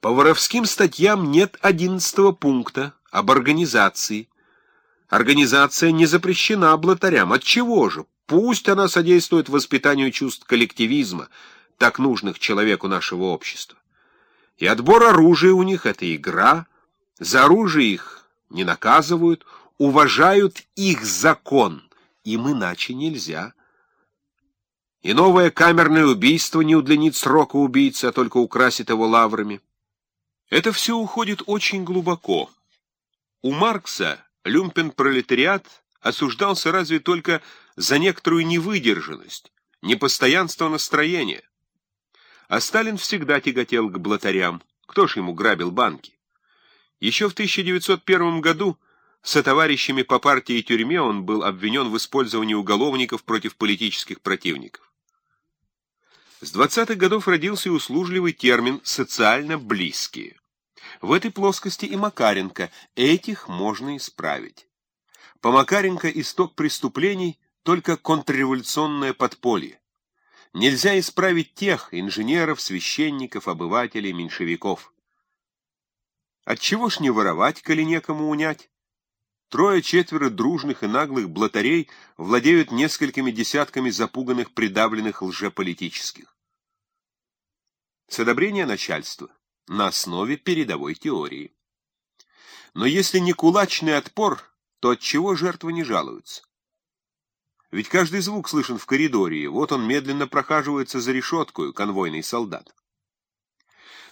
По воровским статьям нет одиннадцатого пункта об организации. Организация не запрещена блатарям. Отчего же? Пусть она содействует воспитанию чувств коллективизма, так нужных человеку нашего общества. И отбор оружия у них — это игра. За оружие их не наказывают, уважают их закон. Им иначе нельзя. И новое камерное убийство не удлинит срока убийцы, а только украсит его лаврами. Это все уходит очень глубоко. У Маркса люмпен-пролетариат осуждался разве только за некоторую невыдержанность, непостоянство настроения. А Сталин всегда тяготел к блатарям. Кто ж ему грабил банки? Еще в 1901 году со товарищами по партии и тюрьме он был обвинен в использовании уголовников против политических противников. С 20-х годов родился и услужливый термин «социально близкие». В этой плоскости и Макаренко. Этих можно исправить. По Макаренко исток преступлений — только контрреволюционное подполье. Нельзя исправить тех инженеров, священников, обывателей, меньшевиков. Отчего ж не воровать, коли некому унять? Трое-четверо дружных и наглых блатарей владеют несколькими десятками запуганных, придавленных лжеполитических. С одобрения начальства на основе передовой теории. Но если не кулачный отпор, то от чего жертвы не жалуются? Ведь каждый звук слышен в коридоре, вот он медленно прохаживается за решеткою, конвойный солдат.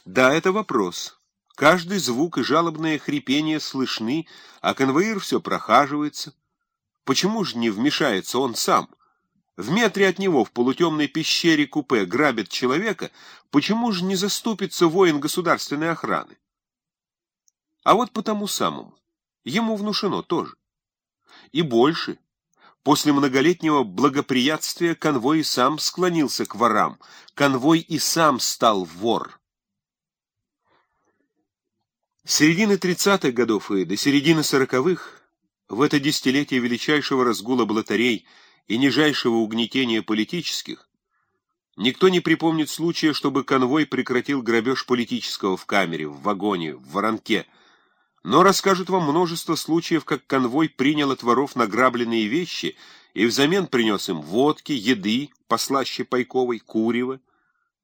Да, это вопрос. Каждый звук и жалобное хрипение слышны, а конвоир все прохаживается. Почему же не вмешается он сам? В метре от него в полутемной пещере купе грабят человека, почему же не заступится воин государственной охраны? А вот по тому самому. Ему внушено тоже. И больше. После многолетнего благоприятствия конвой и сам склонился к ворам. Конвой и сам стал вор. С середины 30-х годов и до середины 40-х, в это десятилетие величайшего разгула блатарей и нижайшего угнетения политических, никто не припомнит случая, чтобы конвой прекратил грабеж политического в камере, в вагоне, в воронке, но расскажут вам множество случаев, как конвой принял от воров награбленные вещи и взамен принес им водки, еды, послаще пайковой, курева.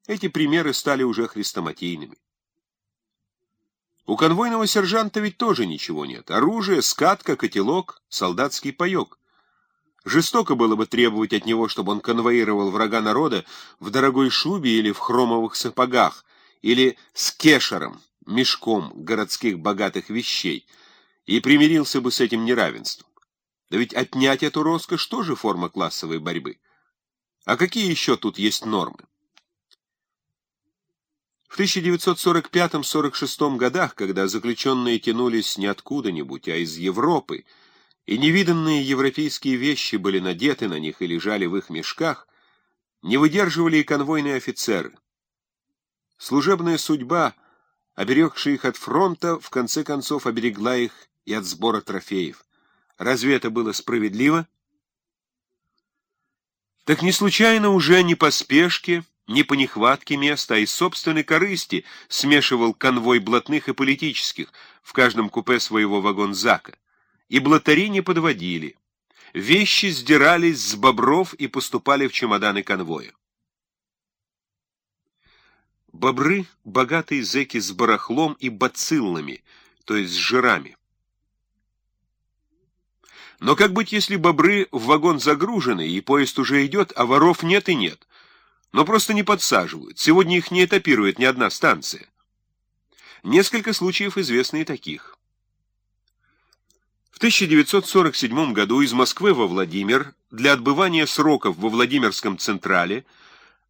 Эти примеры стали уже хрестоматийными. У конвойного сержанта ведь тоже ничего нет. Оружие, скатка, котелок, солдатский паек. Жестоко было бы требовать от него, чтобы он конвоировал врага народа в дорогой шубе или в хромовых сапогах, или с кешером, мешком городских богатых вещей, и примирился бы с этим неравенством. Да ведь отнять эту роскошь тоже форма классовой борьбы. А какие еще тут есть нормы? В 1945-46 годах, когда заключенные тянулись не откуда-нибудь, а из Европы, и невиданные европейские вещи были надеты на них и лежали в их мешках, не выдерживали и конвойные офицеры. Служебная судьба, оберегшая их от фронта, в конце концов оберегла их и от сбора трофеев. Разве это было справедливо? Так не случайно уже не по спешке, не по нехватке места, а из собственной корысти смешивал конвой блатных и политических в каждом купе своего вагон-зака. И блатари не подводили. Вещи сдирались с бобров и поступали в чемоданы конвоя. Бобры — богатые зэки с барахлом и бациллами, то есть с жирами. Но как быть, если бобры в вагон загружены, и поезд уже идет, а воров нет и нет? Но просто не подсаживают. Сегодня их не этапирует ни одна станция. Несколько случаев известны и таких. В 1947 году из Москвы во Владимир для отбывания сроков во Владимирском Централе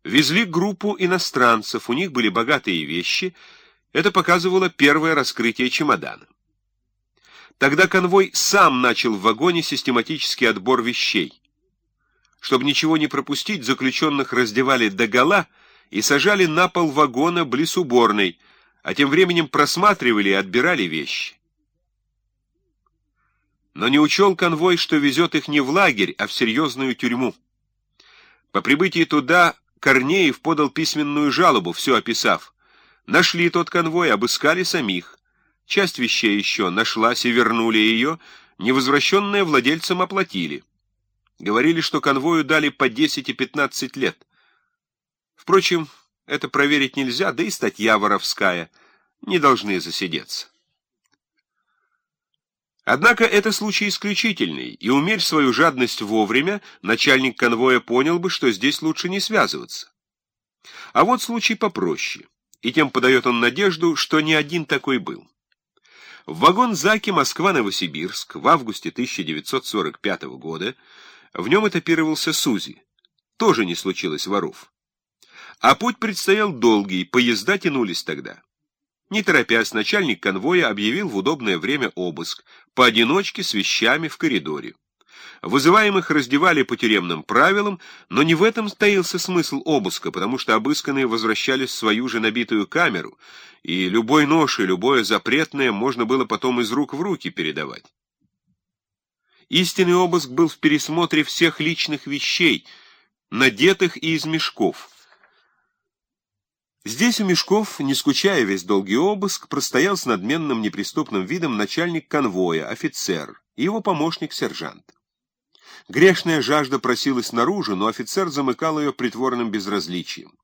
везли группу иностранцев, у них были богатые вещи, это показывало первое раскрытие чемодана. Тогда конвой сам начал в вагоне систематический отбор вещей. Чтобы ничего не пропустить, заключенных раздевали догола и сажали на пол вагона близ уборной, а тем временем просматривали и отбирали вещи. Но не учел конвой, что везет их не в лагерь, а в серьезную тюрьму. По прибытии туда Корнеев подал письменную жалобу, все описав. Нашли тот конвой, обыскали самих. Часть вещей еще нашлась и вернули ее, невозвращенные владельцам оплатили. Говорили, что конвою дали по 10 и 15 лет. Впрочем, это проверить нельзя, да и статья воровская. Не должны засидеться. Однако это случай исключительный, и умерь свою жадность вовремя, начальник конвоя понял бы, что здесь лучше не связываться. А вот случай попроще, и тем подает он надежду, что не один такой был. В вагон Заки Москва-Новосибирск в августе 1945 года в нем этапировался Сузи. Тоже не случилось воров. А путь предстоял долгий, поезда тянулись тогда. Не торопясь, начальник конвоя объявил в удобное время обыск, поодиночке с вещами в коридоре. Вызываемых раздевали по тюремным правилам, но не в этом стоился смысл обыска, потому что обысканные возвращались в свою же набитую камеру, и любой нож и любое запретное можно было потом из рук в руки передавать. Истинный обыск был в пересмотре всех личных вещей, надетых и из мешков. Здесь у Мешков, не скучая весь долгий обыск, простоял с надменным неприступным видом начальник конвоя, офицер, и его помощник-сержант. Грешная жажда просилась наружу, но офицер замыкал ее притворным безразличием.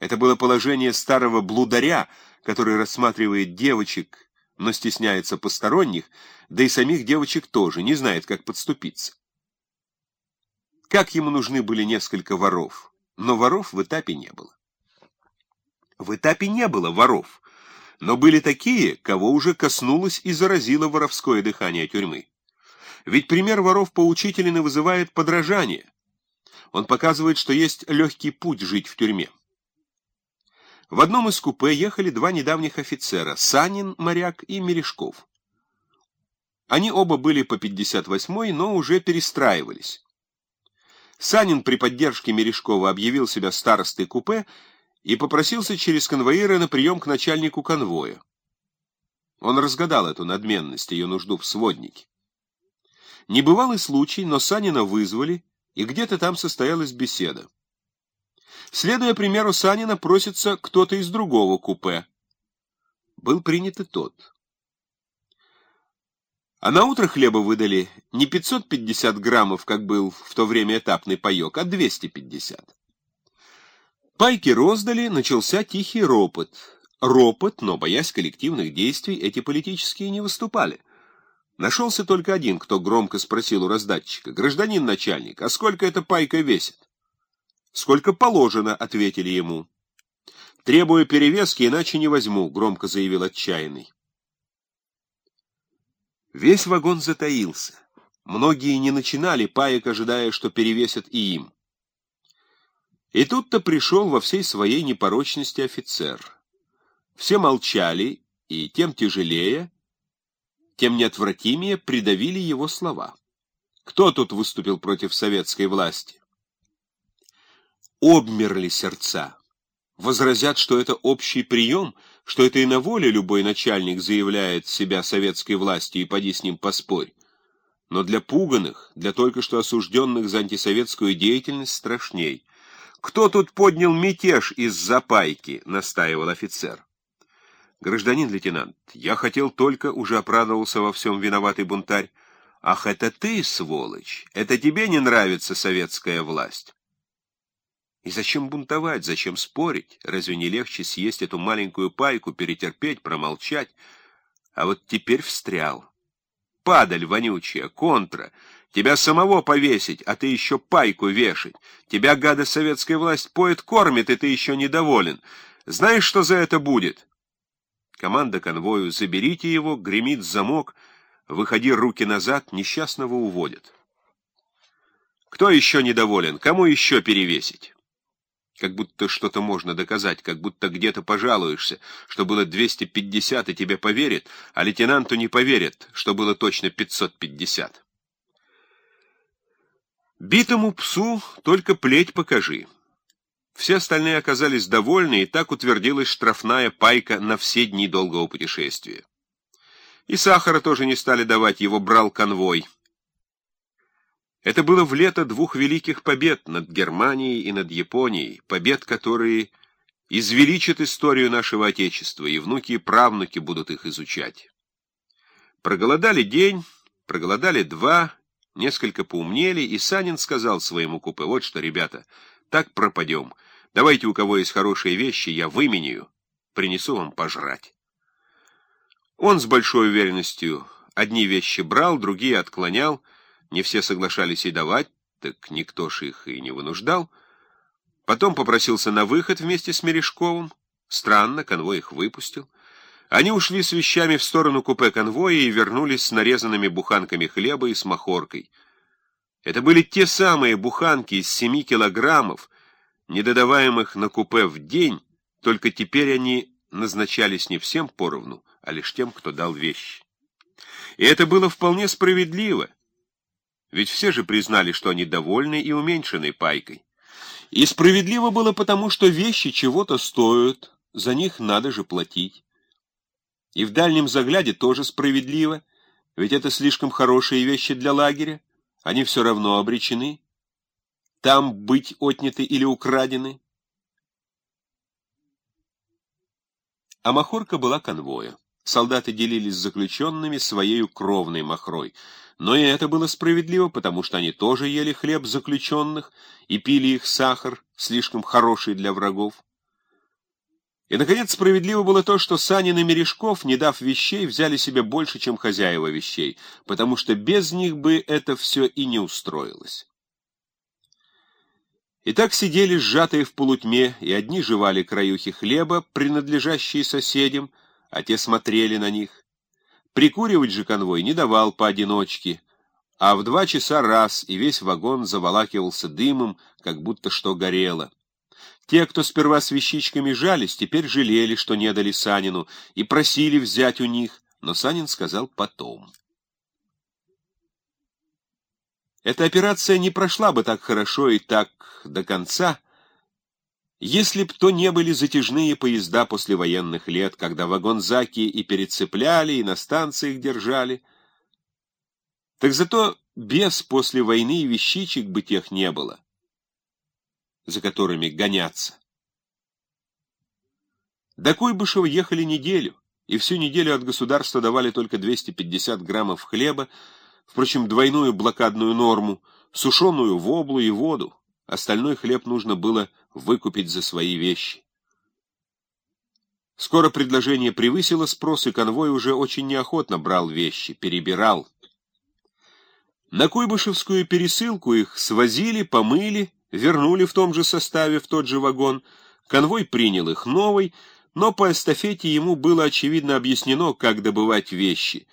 Это было положение старого блударя, который рассматривает девочек, но стесняется посторонних, да и самих девочек тоже, не знает, как подступиться. Как ему нужны были несколько воров, но воров в этапе не было. В этапе не было воров, но были такие, кого уже коснулось и заразило воровское дыхание тюрьмы. Ведь пример воров поучителен и вызывает подражание. Он показывает, что есть легкий путь жить в тюрьме. В одном из купе ехали два недавних офицера, Санин, моряк, и Мережков. Они оба были по 58-й, но уже перестраивались. Санин при поддержке Мережкова объявил себя старостой купе и попросился через конвоира на прием к начальнику конвоя. Он разгадал эту надменность, ее нужду в своднике. Небывалый случай, но Санина вызвали, и где-то там состоялась беседа. Следуя примеру Санина, просится кто-то из другого купе. Был принят и тот. А на утро хлеба выдали не 550 граммов, как был в то время этапный паек, а 250. Пайки роздали, начался тихий ропот. Ропот, но, боясь коллективных действий, эти политические не выступали. Нашелся только один, кто громко спросил у раздатчика. «Гражданин начальник, а сколько эта пайка весит?» «Сколько положено», — ответили ему. «Требую перевески, иначе не возьму», — громко заявил отчаянный. Весь вагон затаился. Многие не начинали паек, ожидая, что перевесят и им. И тут-то пришел во всей своей непорочности офицер. Все молчали, и тем тяжелее, тем неотвратимее придавили его слова. Кто тут выступил против советской власти? Обмерли сердца. Возразят, что это общий прием, что это и на воле любой начальник заявляет себя советской властью, и поди с ним поспорь. Но для пуганых, для только что осужденных за антисоветскую деятельность страшней. «Кто тут поднял мятеж из запайки?» — настаивал офицер. «Гражданин лейтенант, я хотел только...» — уже оправдывался во всем виноватый бунтарь. «Ах, это ты, сволочь! Это тебе не нравится советская власть!» И зачем бунтовать, зачем спорить? Разве не легче съесть эту маленькую пайку, перетерпеть, промолчать? А вот теперь встрял. Падаль вонючая, контра. Тебя самого повесить, а ты еще пайку вешать. Тебя, гада, советская власть поет, кормит, и ты еще недоволен. Знаешь, что за это будет? Команда конвою «Заберите его», гремит замок, выходи руки назад, несчастного уводят. Кто еще недоволен? Кому еще перевесить? Как будто что-то можно доказать, как будто где-то пожалуешься, что было 250 и тебе поверят, а лейтенанту не поверят, что было точно 550. Битому псу только плеть покажи. Все остальные оказались довольны, и так утвердилась штрафная пайка на все дни долгого путешествия. И сахара тоже не стали давать, его брал конвой. Это было в лето двух великих побед над Германией и над Японией, побед, которые извеличат историю нашего Отечества, и внуки и правнуки будут их изучать. Проголодали день, проголодали два, несколько поумнели, и Санин сказал своему купе, вот что, ребята, так пропадем, давайте у кого есть хорошие вещи, я выменяю, принесу вам пожрать. Он с большой уверенностью одни вещи брал, другие отклонял, не все соглашались и давать, так никто ж их и не вынуждал. Потом попросился на выход вместе с Мережковым. Странно, конвой их выпустил. Они ушли с вещами в сторону купе конвоя и вернулись с нарезанными буханками хлеба и с махоркой. Это были те самые буханки из семи килограммов, недодаваемых на купе в день, только теперь они назначались не всем поровну, а лишь тем, кто дал вещи. И это было вполне справедливо, ведь все же признали, что они довольны и уменьшенной пайкой. И справедливо было потому, что вещи чего-то стоят, за них надо же платить. И в дальнем загляде тоже справедливо, ведь это слишком хорошие вещи для лагеря, они все равно обречены. Там быть отняты или украдены. А махорка была конвоя. Солдаты делились с заключенными своей кровной махрой. Но и это было справедливо, потому что они тоже ели хлеб заключенных и пили их сахар, слишком хороший для врагов. И, наконец, справедливо было то, что Санин и Мережков, не дав вещей, взяли себе больше, чем хозяева вещей, потому что без них бы это все и не устроилось. И так сидели сжатые в полутьме, и одни жевали краюхи хлеба, принадлежащие соседям, а те смотрели на них. Прикуривать же конвой не давал поодиночке, а в два часа раз, и весь вагон заволакивался дымом, как будто что горело. Те, кто сперва с вещичками жались, теперь жалели, что не дали Санину, и просили взять у них, но Санин сказал потом. Эта операция не прошла бы так хорошо и так до конца, если б то не были затяжные поезда послевоенных лет, когда вагонзаки и перецепляли, и на станциях держали, так зато без после войны вещичек бы тех не было, за которыми гоняться. До Куйбышева ехали неделю, и всю неделю от государства давали только 250 граммов хлеба, впрочем, двойную блокадную норму, сушеную воблу и воду. Остальной хлеб нужно было выкупить за свои вещи. Скоро предложение превысило спрос, и конвой уже очень неохотно брал вещи, перебирал. На Куйбышевскую пересылку их свозили, помыли, вернули в том же составе, в тот же вагон. Конвой принял их новый, но по эстафете ему было очевидно объяснено, как добывать вещи,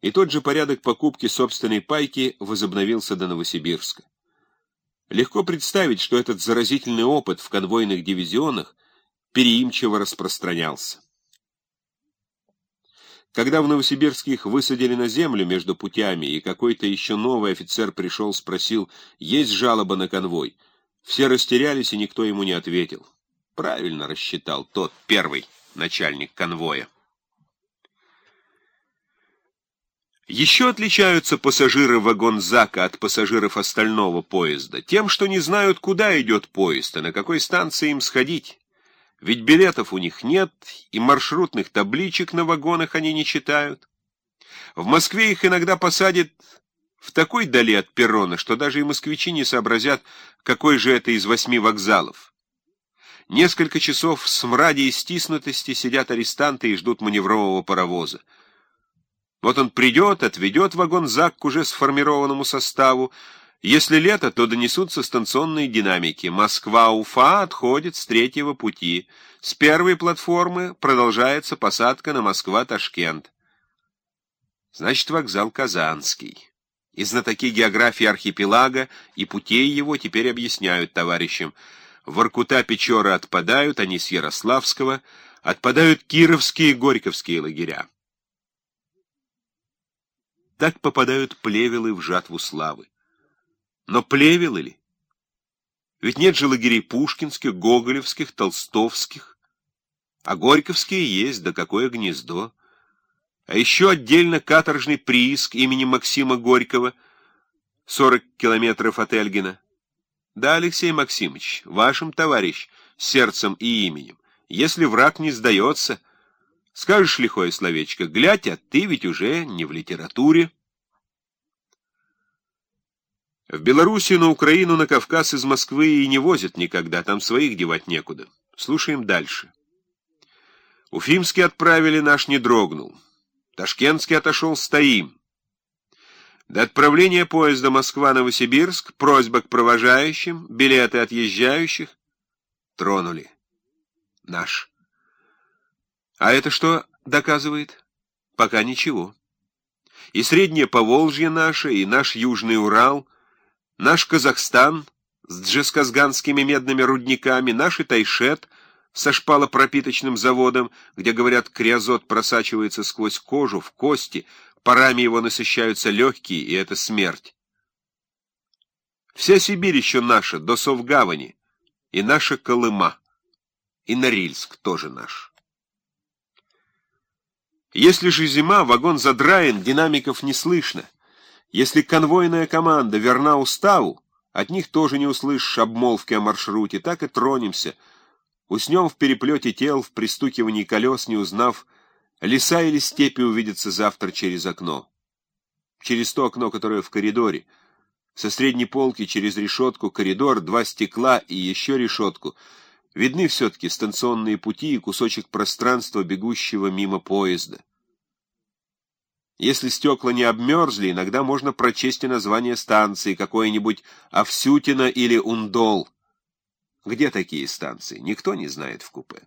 и тот же порядок покупки собственной пайки возобновился до Новосибирска. Легко представить, что этот заразительный опыт в конвойных дивизионах переимчиво распространялся. Когда в Новосибирске их высадили на землю между путями, и какой-то еще новый офицер пришел, спросил, есть жалоба на конвой, все растерялись, и никто ему не ответил. Правильно рассчитал тот первый начальник конвоя. Еще отличаются пассажиры вагон-зака от пассажиров остального поезда тем, что не знают, куда идет поезд и на какой станции им сходить. Ведь билетов у них нет, и маршрутных табличек на вагонах они не читают. В Москве их иногда посадят в такой дали от перрона, что даже и москвичи не сообразят, какой же это из восьми вокзалов. Несколько часов в смраде и стиснутости сидят арестанты и ждут маневрового паровоза. Вот он придет, отведет вагон-зак к уже сформированному составу. Если лето, то донесутся станционные динамики. Москва-Уфа отходит с третьего пути. С первой платформы продолжается посадка на Москва-Ташкент. Значит, вокзал Казанский. И знатоки географии архипелага и путей его теперь объясняют товарищам. Воркута-Печора отпадают, они с Ярославского, отпадают кировские и горьковские лагеря. Так попадают плевелы в жатву славы. Но плевелы ли? Ведь нет же лагерей пушкинских, гоголевских, толстовских. А горьковские есть, да какое гнездо. А еще отдельно каторжный прииск имени Максима Горького, 40 километров от Эльгина. Да, Алексей Максимович, вашим товарищ, сердцем и именем. Если враг не сдается, скажешь лихое словечко, глядь, а ты ведь уже не в литературе. В Белоруссию, на Украину, на Кавказ из Москвы и не возят никогда, там своих девать некуда. Слушаем дальше. Уфимский отправили, наш не дрогнул. Ташкентский отошел, стоим. До отправления поезда Москва-Новосибирск просьба к провожающим, билеты отъезжающих. Тронули. Наш. А это что доказывает? Пока ничего. И Среднее Поволжье наше, и наш Южный Урал, наш Казахстан с джесказганскими медными рудниками, наш и Тайшет со шпалопропиточным заводом, где, говорят, криозот просачивается сквозь кожу, в кости, парами его насыщаются легкие, и это смерть. Вся Сибирь еще наша, до Совгавани, и наша Колыма, и Норильск тоже наш. Если же зима, вагон задраен, динамиков не слышно. Если конвойная команда верна уставу, от них тоже не услышишь обмолвки о маршруте, так и тронемся. Уснем в переплете тел, в пристукивании колес, не узнав, Леса или степи увидятся завтра через окно. Через то окно, которое в коридоре. Со средней полки через решетку коридор, два стекла и еще решетку. Видны все-таки станционные пути и кусочек пространства, бегущего мимо поезда. Если стекла не обмерзли, иногда можно прочесть и название станции, какое-нибудь Овсютино или Ундол. Где такие станции? Никто не знает в купе.